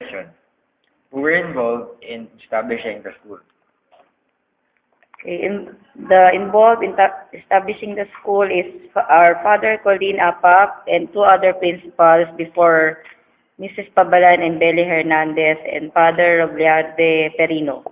who were involved in establishing the school. Okay, in, the involved in establishing the school is our Father Colleen Apap and two other principals before Mrs. Pabalan and Belly Hernandez and Father Rogliarde Perino.